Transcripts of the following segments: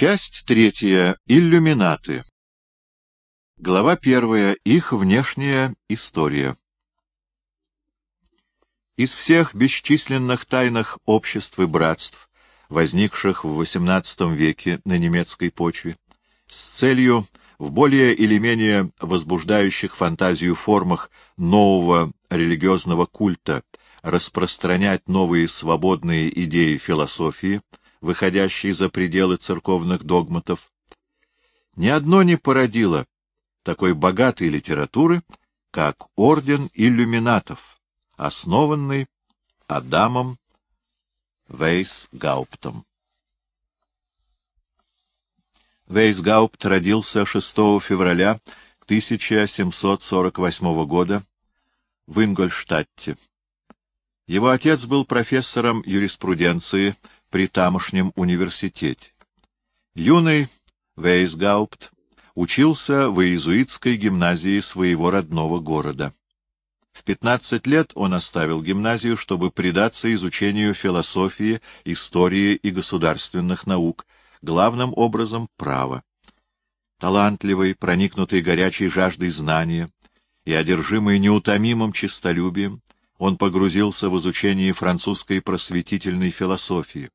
Часть третья. Иллюминаты. Глава первая. Их внешняя история. Из всех бесчисленных тайных обществ и братств, возникших в XVIII веке на немецкой почве, с целью в более или менее возбуждающих фантазию формах нового религиозного культа распространять новые свободные идеи философии, выходящие за пределы церковных догматов, ни одно не породило такой богатой литературы, как Орден иллюминатов, основанный Адамом Вейсгауптом. Вейсгаупт родился 6 февраля 1748 года в Ингольштадте. Его отец был профессором юриспруденции при тамошнем университете. Юный Вейсгаупт учился в иезуитской гимназии своего родного города. В 15 лет он оставил гимназию, чтобы предаться изучению философии, истории и государственных наук, главным образом права. Талантливый, проникнутый горячей жаждой знания и одержимый неутомимым честолюбием, он погрузился в изучение французской просветительной философии.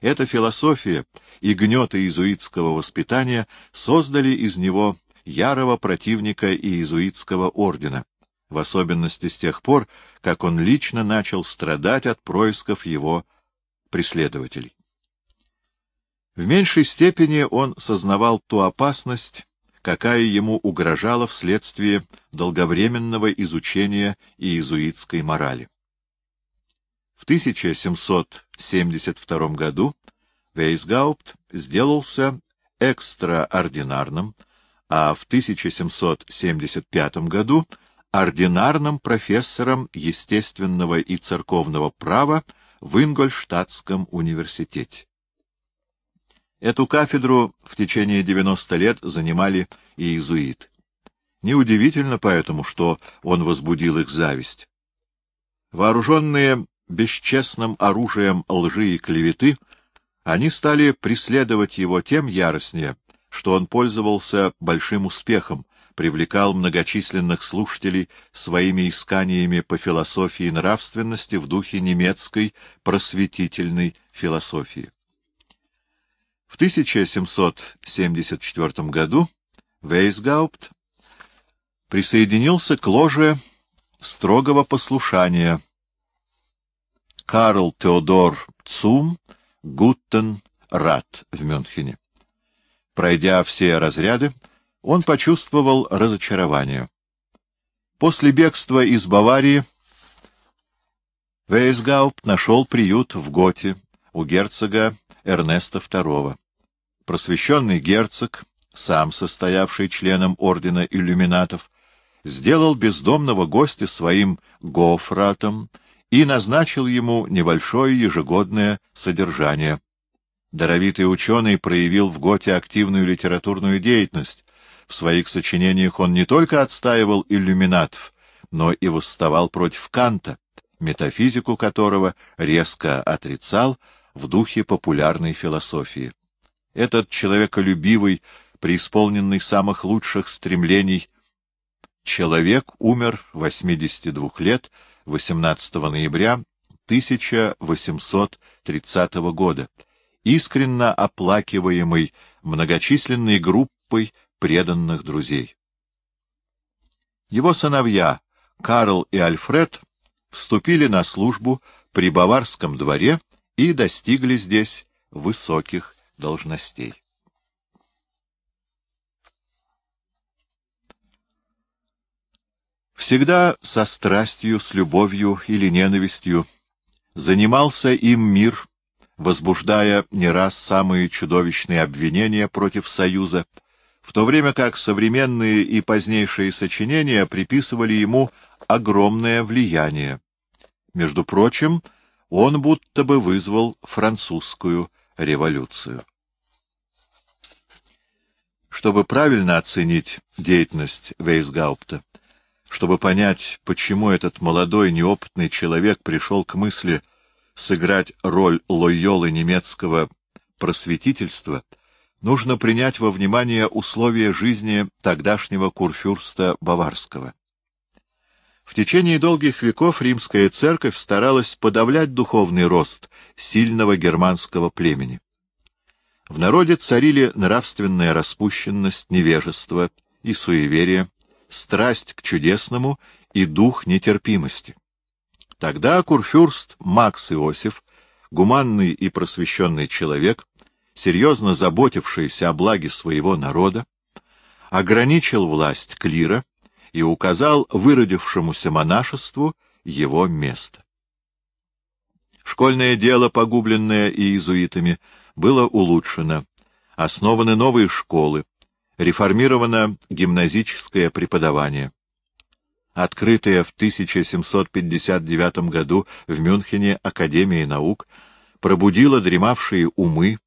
Эта философия и гнеты иезуитского воспитания создали из него ярого противника иезуитского ордена, в особенности с тех пор, как он лично начал страдать от происков его преследователей. В меньшей степени он сознавал ту опасность, какая ему угрожала вследствие долговременного изучения иезуитской морали. В 1772 году Вейсгаупт сделался экстраординарным, а в 1775 году ординарным профессором естественного и церковного права в Ингольштадтском университете. Эту кафедру в течение 90 лет занимали и иезуиты. Неудивительно поэтому, что он возбудил их зависть. Вооруженные бесчестным оружием лжи и клеветы, они стали преследовать его тем яростнее, что он пользовался большим успехом, привлекал многочисленных слушателей своими исканиями по философии нравственности в духе немецкой просветительной философии. В 1774 году Вейсгаупт присоединился к ложе строгого послушания Карл Теодор Цум Гуттен Рат в Мюнхене. Пройдя все разряды, он почувствовал разочарование. После бегства из Баварии Вейсгаупт нашел приют в Готе у герцога Эрнеста II. Просвещенный герцог, сам состоявший членом ордена иллюминатов, сделал бездомного гостя своим гофратом и назначил ему небольшое ежегодное содержание. Даровитый ученый проявил в Готе активную литературную деятельность. В своих сочинениях он не только отстаивал иллюминатов, но и восставал против Канта, метафизику которого резко отрицал, в духе популярной философии. Этот человеколюбивый, преисполненный самых лучших стремлений, человек умер 82 лет 18 ноября 1830 года, искренно оплакиваемый многочисленной группой преданных друзей. Его сыновья Карл и Альфред вступили на службу при Баварском дворе и достигли здесь высоких должностей. Всегда со страстью, с любовью или ненавистью занимался им мир, возбуждая не раз самые чудовищные обвинения против Союза, в то время как современные и позднейшие сочинения приписывали ему огромное влияние. Между прочим, он будто бы вызвал французскую революцию. Чтобы правильно оценить деятельность Вейсгаупта, чтобы понять, почему этот молодой неопытный человек пришел к мысли сыграть роль лойолы немецкого просветительства, нужно принять во внимание условия жизни тогдашнего курфюрста Баварского. В течение долгих веков римская церковь старалась подавлять духовный рост сильного германского племени. В народе царили нравственная распущенность, невежество и суеверие, страсть к чудесному и дух нетерпимости. Тогда курфюрст Макс Иосиф, гуманный и просвещенный человек, серьезно заботившийся о благе своего народа, ограничил власть клира и указал выродившемуся монашеству его место. Школьное дело, погубленное иезуитами, было улучшено, основаны новые школы, реформировано гимназическое преподавание. Открытая в 1759 году в Мюнхене Академия наук пробудила дремавшие умы,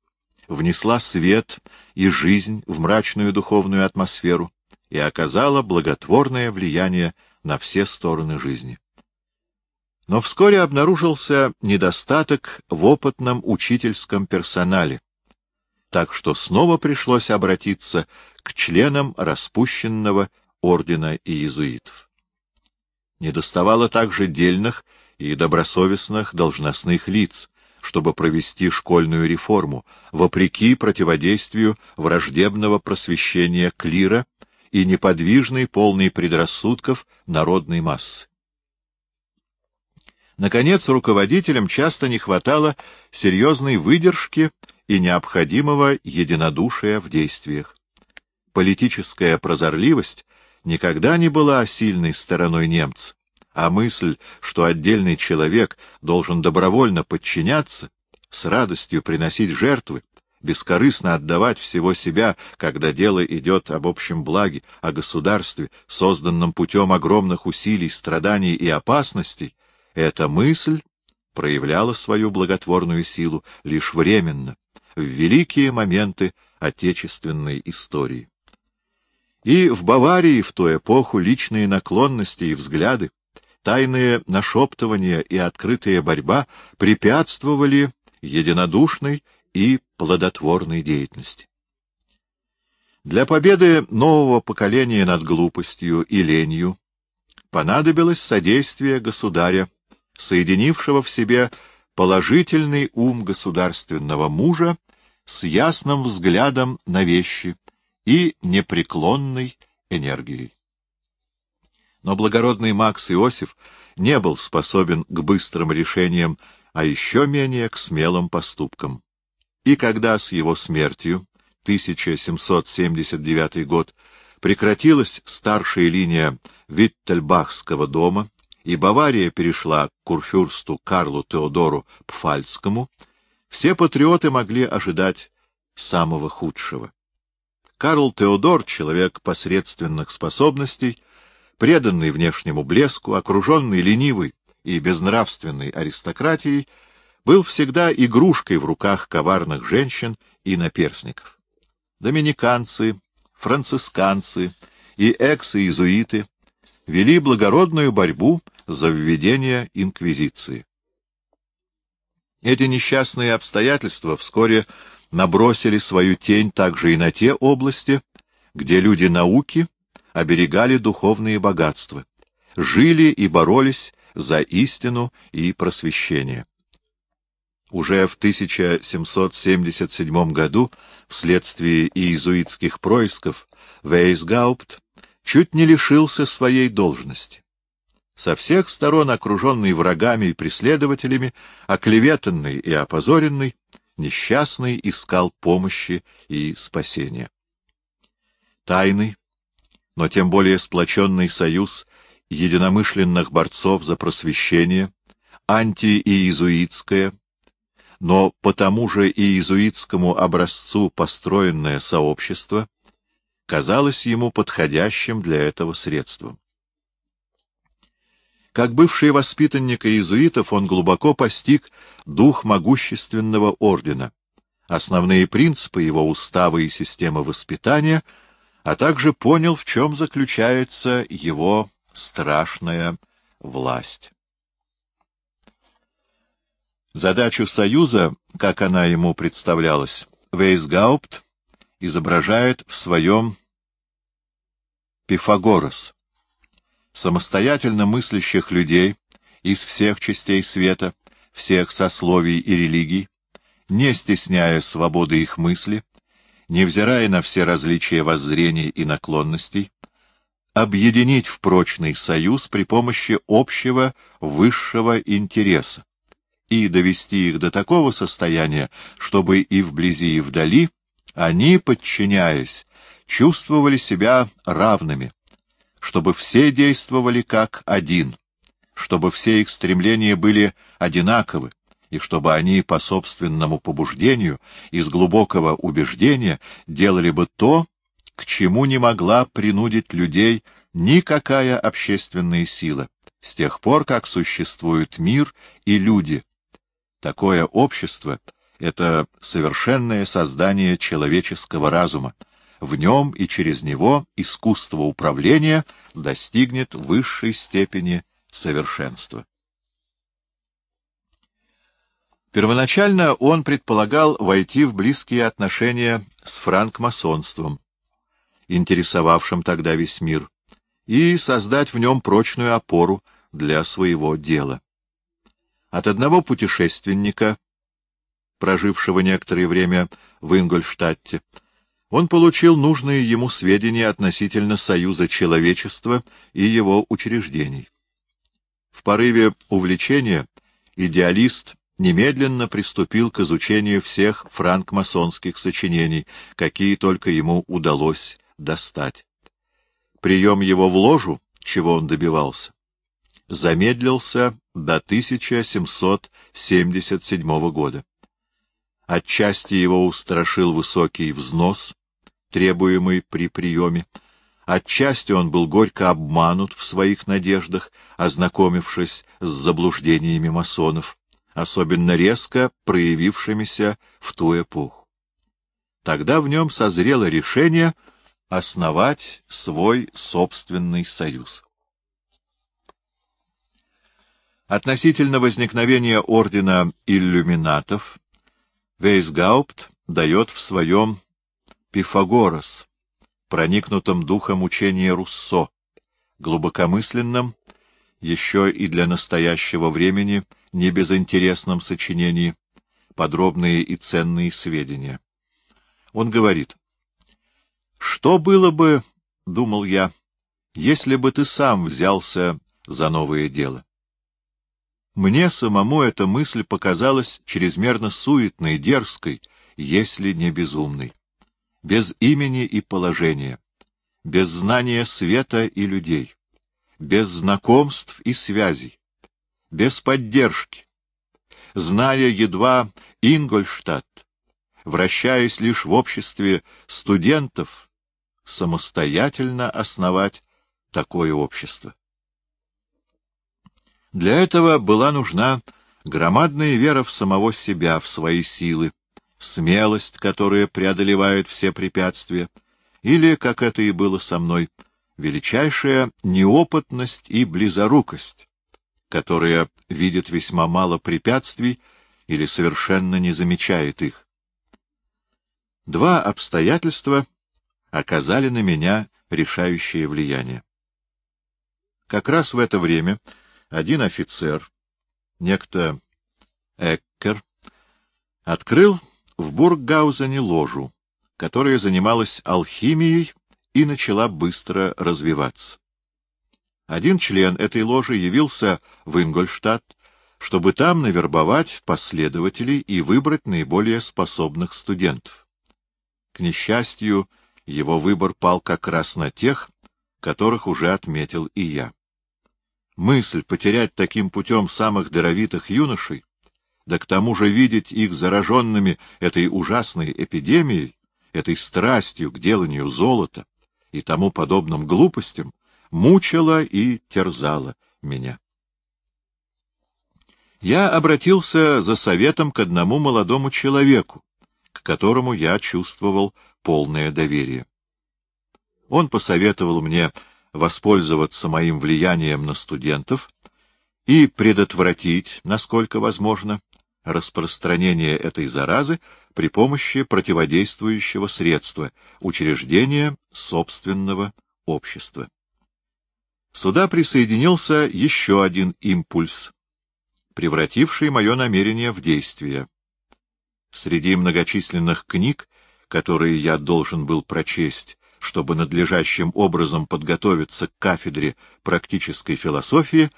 внесла свет и жизнь в мрачную духовную атмосферу, и оказала благотворное влияние на все стороны жизни. Но вскоре обнаружился недостаток в опытном учительском персонале, так что снова пришлось обратиться к членам распущенного ордена иезуитов. Недоставало также дельных и добросовестных должностных лиц, чтобы провести школьную реформу, вопреки противодействию враждебного просвещения клира и неподвижной, полной предрассудков народной массы. Наконец, руководителям часто не хватало серьезной выдержки и необходимого единодушия в действиях. Политическая прозорливость никогда не была сильной стороной немца, а мысль, что отдельный человек должен добровольно подчиняться, с радостью приносить жертвы, бескорыстно отдавать всего себя, когда дело идет об общем благе, о государстве, созданном путем огромных усилий, страданий и опасностей, эта мысль проявляла свою благотворную силу лишь временно, в великие моменты отечественной истории. И в Баварии в ту эпоху личные наклонности и взгляды, тайные нашептывания и открытая борьба препятствовали единодушной и плодотворной деятельности. Для победы нового поколения над глупостью и ленью понадобилось содействие государя, соединившего в себе положительный ум государственного мужа с ясным взглядом на вещи и непреклонной энергией. Но благородный Макс Иосиф не был способен к быстрым решениям, а еще менее к смелым поступкам. И когда с его смертью, 1779 год, прекратилась старшая линия Виттельбахского дома, и Бавария перешла к курфюрсту Карлу Теодору Пфальцкому, все патриоты могли ожидать самого худшего. Карл Теодор, человек посредственных способностей, преданный внешнему блеску, окруженный ленивой и безнравственной аристократией, был всегда игрушкой в руках коварных женщин и наперсников. Доминиканцы, францисканцы и экс-иезуиты вели благородную борьбу за введение инквизиции. Эти несчастные обстоятельства вскоре набросили свою тень также и на те области, где люди науки оберегали духовные богатства, жили и боролись за истину и просвещение. Уже в 1777 году, вследствие иезуитских происков, Вейсгаупт чуть не лишился своей должности. Со всех сторон окруженный врагами и преследователями, оклеветанный и опозоренный, несчастный искал помощи и спасения. Тайный, но тем более сплоченный союз единомышленных борцов за просвещение, антииезуитское, но по тому же иезуитскому образцу построенное сообщество казалось ему подходящим для этого средством. Как бывший воспитанник иезуитов, он глубоко постиг дух могущественного ордена, основные принципы его устава и системы воспитания, а также понял, в чем заключается его страшная власть. Задачу Союза, как она ему представлялась, Вейсгаупт изображает в своем Пифагорос, самостоятельно мыслящих людей из всех частей света, всех сословий и религий, не стесняя свободы их мысли, невзирая на все различия воззрений и наклонностей, объединить в прочный союз при помощи общего высшего интереса и довести их до такого состояния, чтобы и вблизи, и вдали они, подчиняясь, чувствовали себя равными, чтобы все действовали как один, чтобы все их стремления были одинаковы, и чтобы они по собственному побуждению, из глубокого убеждения, делали бы то, к чему не могла принудить людей никакая общественная сила, с тех пор, как существует мир и люди. Такое общество — это совершенное создание человеческого разума. В нем и через него искусство управления достигнет высшей степени совершенства. Первоначально он предполагал войти в близкие отношения с франкмасонством, интересовавшим тогда весь мир, и создать в нем прочную опору для своего дела. От одного путешественника, прожившего некоторое время в Ингольштадте, он получил нужные ему сведения относительно Союза человечества и его учреждений. В порыве увлечения идеалист немедленно приступил к изучению всех франкмасонских сочинений, какие только ему удалось достать. Прием его в ложу, чего он добивался, замедлился до 1777 года. Отчасти его устрашил высокий взнос, требуемый при приеме, отчасти он был горько обманут в своих надеждах, ознакомившись с заблуждениями масонов особенно резко проявившимися в ту эпоху. Тогда в нем созрело решение основать свой собственный союз. Относительно возникновения ордена иллюминатов Вейсгаупт дает в своем Пифагорос, проникнутом духом учения Руссо, глубокомысленном, еще и для настоящего времени — не безинтересном сочинении, подробные и ценные сведения. Он говорит, «Что было бы, — думал я, — если бы ты сам взялся за новое дело? Мне самому эта мысль показалась чрезмерно суетной, дерзкой, если не безумной, без имени и положения, без знания света и людей, без знакомств и связей, без поддержки, зная едва Ингольштадт, вращаясь лишь в обществе студентов, самостоятельно основать такое общество. Для этого была нужна громадная вера в самого себя, в свои силы, смелость, которая преодолевает все препятствия, или, как это и было со мной, величайшая неопытность и близорукость, которая видит весьма мало препятствий или совершенно не замечает их. Два обстоятельства оказали на меня решающее влияние. Как раз в это время один офицер, некто Эккер, открыл в Бурггаузене ложу, которая занималась алхимией и начала быстро развиваться. Один член этой ложи явился в Ингольштадт, чтобы там навербовать последователей и выбрать наиболее способных студентов. К несчастью, его выбор пал как раз на тех, которых уже отметил и я. Мысль потерять таким путем самых даровитых юношей, да к тому же видеть их зараженными этой ужасной эпидемией, этой страстью к деланию золота и тому подобным глупостям, мучила и терзала меня. Я обратился за советом к одному молодому человеку, к которому я чувствовал полное доверие. Он посоветовал мне воспользоваться моим влиянием на студентов и предотвратить, насколько возможно, распространения этой заразы при помощи противодействующего средства — учреждения собственного общества. Сюда присоединился еще один импульс, превративший мое намерение в действие. Среди многочисленных книг, которые я должен был прочесть, чтобы надлежащим образом подготовиться к кафедре практической философии,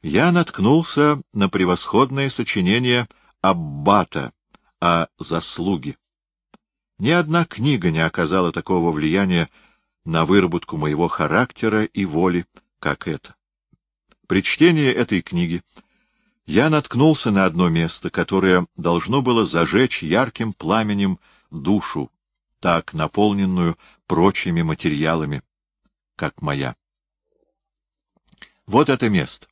я наткнулся на превосходное сочинение Аббата о заслуге. Ни одна книга не оказала такого влияния на выработку моего характера и воли, как это. При чтении этой книги я наткнулся на одно место, которое должно было зажечь ярким пламенем душу, так наполненную прочими материалами, как моя. Вот это место.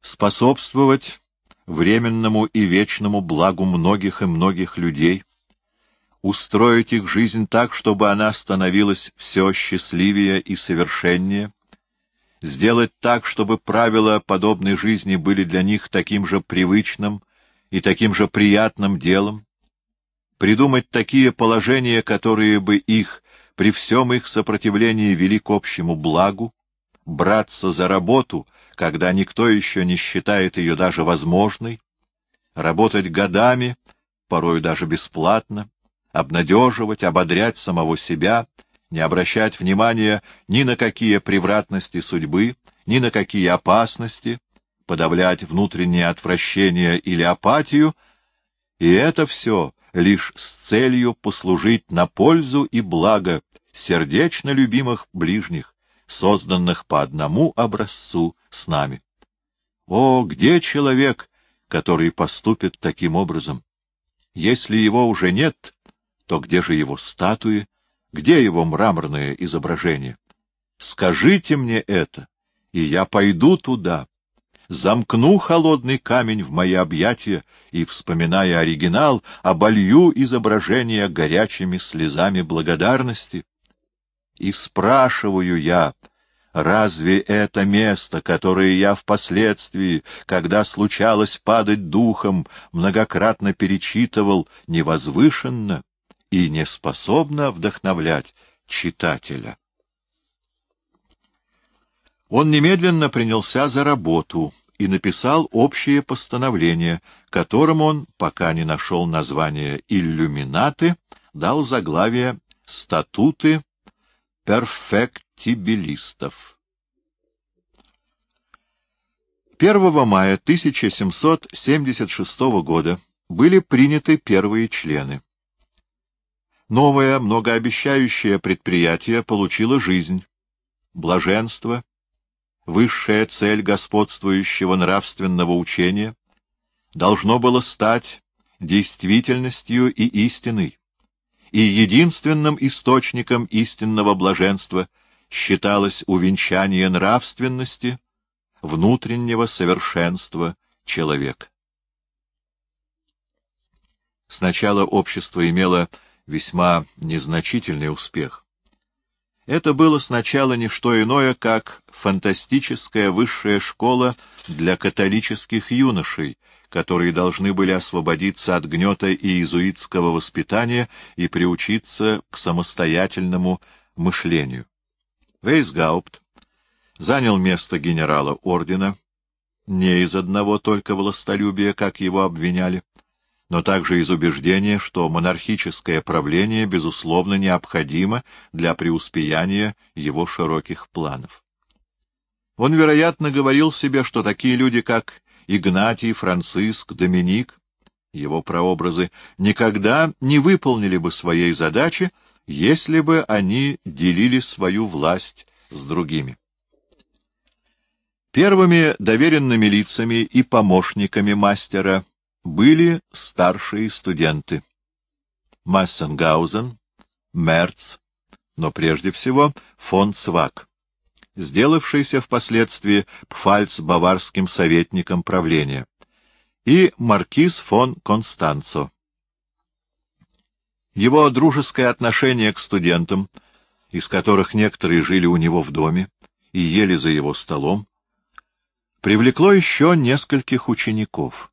Способствовать временному и вечному благу многих и многих людей, устроить их жизнь так, чтобы она становилась все счастливее и совершеннее, сделать так, чтобы правила подобной жизни были для них таким же привычным и таким же приятным делом, придумать такие положения, которые бы их, при всем их сопротивлении, вели к общему благу, браться за работу, когда никто еще не считает ее даже возможной, работать годами, порой даже бесплатно, обнадеживать, ободрять самого себя, не обращать внимания ни на какие превратности судьбы, ни на какие опасности, подавлять внутреннее отвращение или апатию, и это все лишь с целью послужить на пользу и благо сердечно любимых ближних, созданных по одному образцу с нами. О, где человек, который поступит таким образом? Если его уже нет, то где же его статуи, где его мраморное изображение? Скажите мне это, и я пойду туда, замкну холодный камень в мои объятия и, вспоминая оригинал, оболью изображение горячими слезами благодарности. И спрашиваю я, разве это место, которое я впоследствии, когда случалось падать духом, многократно перечитывал, невозвышенно? и не способна вдохновлять читателя. Он немедленно принялся за работу и написал общее постановление, которым он, пока не нашел название «Иллюминаты», дал заглавие «Статуты перфектибилистов». 1 мая 1776 года были приняты первые члены. Новое, многообещающее предприятие получило жизнь, блаженство, высшая цель господствующего нравственного учения, должно было стать действительностью и истиной, и единственным источником истинного блаженства считалось увенчание нравственности, внутреннего совершенства человека. Сначала общество имело весьма незначительный успех. Это было сначала не что иное, как фантастическая высшая школа для католических юношей, которые должны были освободиться от гнета иезуитского воспитания и приучиться к самостоятельному мышлению. Вейсгаупт занял место генерала ордена, не из одного только властолюбия, как его обвиняли, но также из убеждения, что монархическое правление, безусловно, необходимо для преуспеяния его широких планов. Он, вероятно, говорил себе, что такие люди, как Игнатий, Франциск, Доминик, его прообразы, никогда не выполнили бы своей задачи, если бы они делили свою власть с другими. Первыми доверенными лицами и помощниками мастера были старшие студенты. Массенгаузен, Мерц, но прежде всего фон Цвак, сделавшийся впоследствии пфальц-баварским советником правления, и маркиз фон Констанцо. Его дружеское отношение к студентам, из которых некоторые жили у него в доме и ели за его столом, привлекло еще нескольких учеников.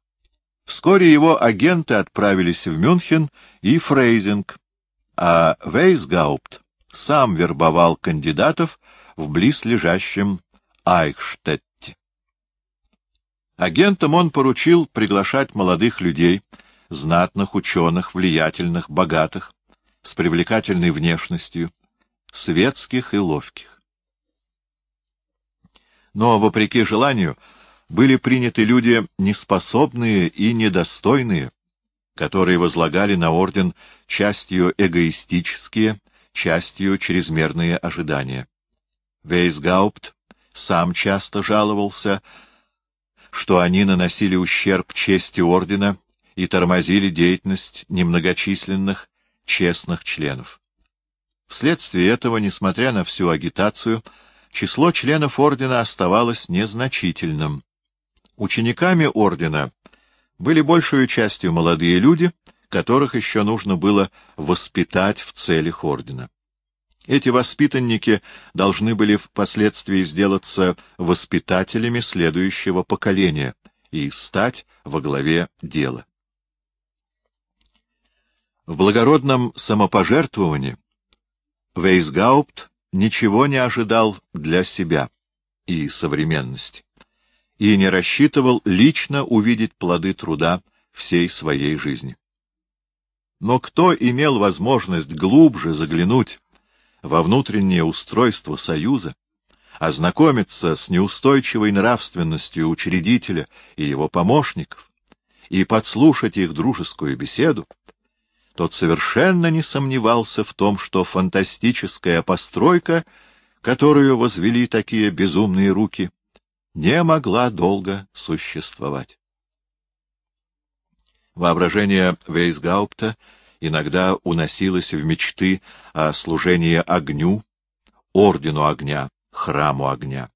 Вскоре его агенты отправились в Мюнхен и Фрейзинг, а Вейсгаупт сам вербовал кандидатов в близлежащем Айхштетте. Агентам он поручил приглашать молодых людей, знатных, ученых, влиятельных, богатых, с привлекательной внешностью, светских и ловких. Но, вопреки желанию, были приняты люди неспособные и недостойные, которые возлагали на орден частью эгоистические, частью чрезмерные ожидания. Вейсгаупт сам часто жаловался, что они наносили ущерб чести ордена и тормозили деятельность немногочисленных, честных членов. Вследствие этого, несмотря на всю агитацию, число членов ордена оставалось незначительным. Учениками ордена были большую частью молодые люди, которых еще нужно было воспитать в целях ордена. Эти воспитанники должны были впоследствии сделаться воспитателями следующего поколения и стать во главе дела. В благородном самопожертвовании Вейсгаупт ничего не ожидал для себя и современности, и не рассчитывал лично увидеть плоды труда всей своей жизни. Но кто имел возможность глубже заглянуть во внутреннее устройство Союза, ознакомиться с неустойчивой нравственностью учредителя и его помощников и подслушать их дружескую беседу, тот совершенно не сомневался в том, что фантастическая постройка, которую возвели такие безумные руки, не могла долго существовать. Воображение Вейсгаупта иногда уносилось в мечты о служении огню, ордену огня, храму огня.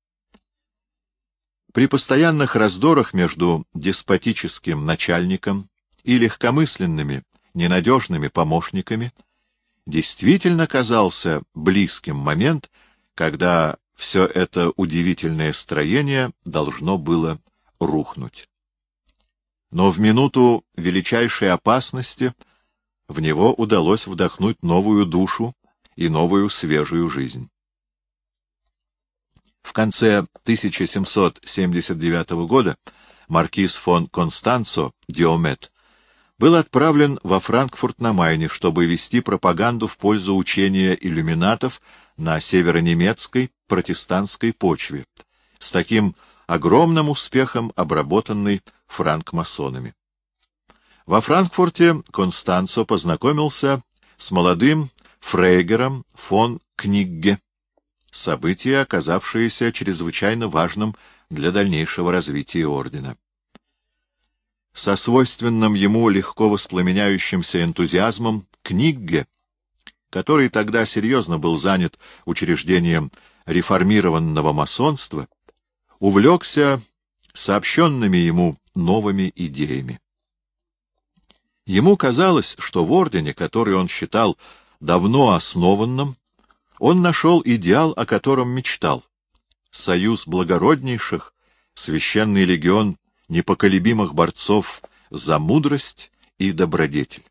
При постоянных раздорах между деспотическим начальником и легкомысленными, ненадежными помощниками, действительно казался близким момент, когда все это удивительное строение должно было рухнуть. Но в минуту величайшей опасности в него удалось вдохнуть новую душу и новую свежую жизнь. В конце 1779 года маркиз фон Констанцо Диомет был отправлен во Франкфурт на Майне, чтобы вести пропаганду в пользу учения иллюминатов на северонемецкой протестантской почве, с таким огромным успехом обработанной франкмасонами. Во Франкфурте Констанцо познакомился с молодым фрейгером фон Книгге, событие, оказавшееся чрезвычайно важным для дальнейшего развития ордена со свойственным ему легко воспламеняющимся энтузиазмом Книгге, который тогда серьезно был занят учреждением реформированного масонства, увлекся сообщенными ему новыми идеями. Ему казалось, что в ордене, который он считал давно основанным, он нашел идеал, о котором мечтал — союз благороднейших, священный легион непоколебимых борцов за мудрость и добродетель.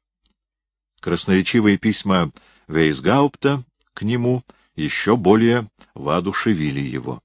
Красноречивые письма Вейсгаупта к нему еще более воодушевили его.